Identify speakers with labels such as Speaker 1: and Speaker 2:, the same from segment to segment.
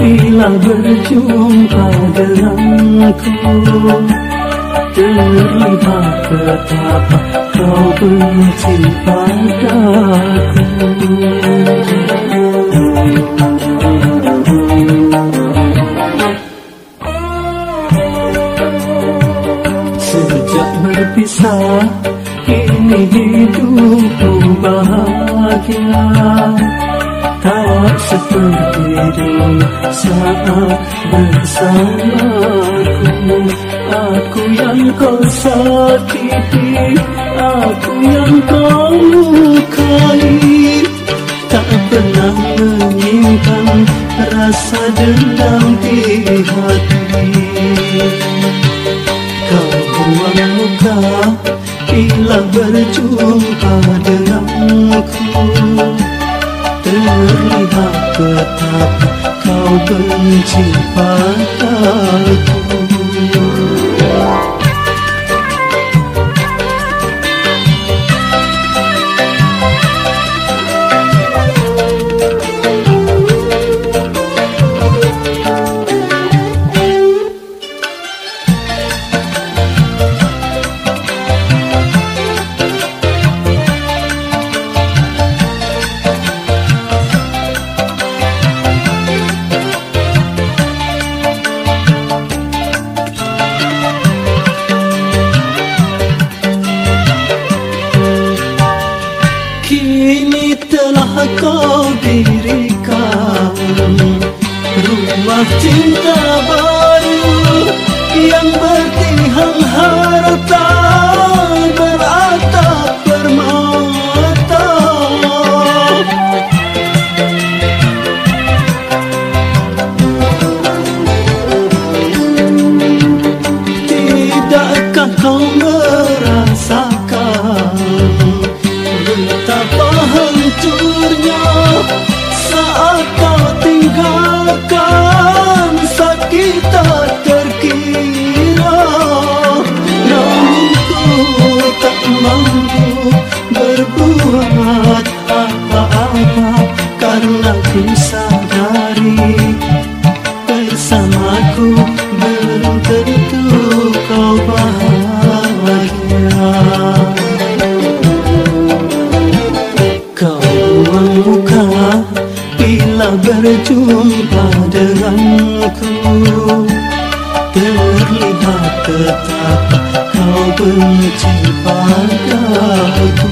Speaker 1: Bila berjumpa denganku Terlihat betapa kau benci padaku Sejak berpisah Kini hidupku bahagia Tak seperti dulu saat bersamaku Aku yang kau sakiti Aku yang kau lukai. Tak pernah menyimpan rasa dendam di hati. Kau buang muka bila berjumpa denganku kau benci Rumah cinta baru Yang bertihang Bersamaku belum tentu kau bahagia. Kau buang bila berjumpa denganku. Terlihat betapa kau benci padaku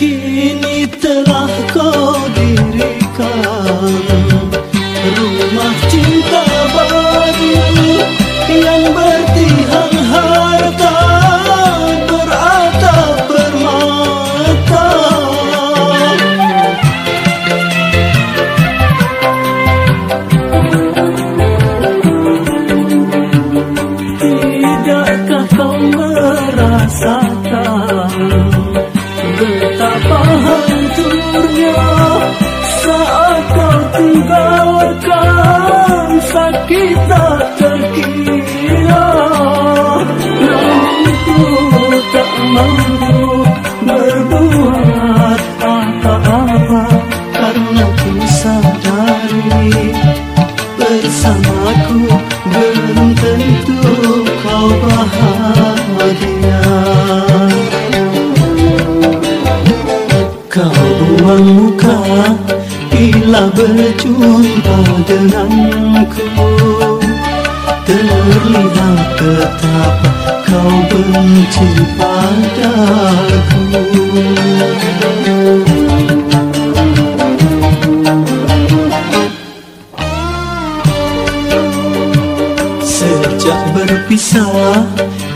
Speaker 1: Kini Bersamaku. Belum tentu kau bahagia. Kau buang muka bila berjumpa denganku. Terlihat betapa kau benci padaku Sejak berpisah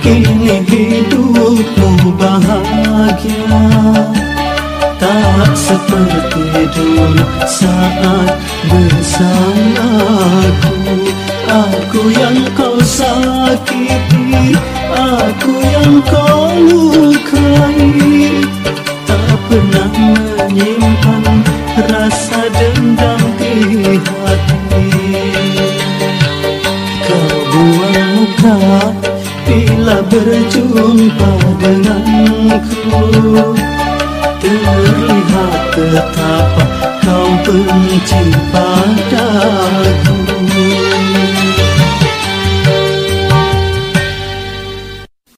Speaker 1: Kini hidupmu bahagia. Tak seperti dulu saat bersamaku. Aku yang kau sakiti Aku yang kau lukai. Tak pernah menyimpan rasa dendam Terlihat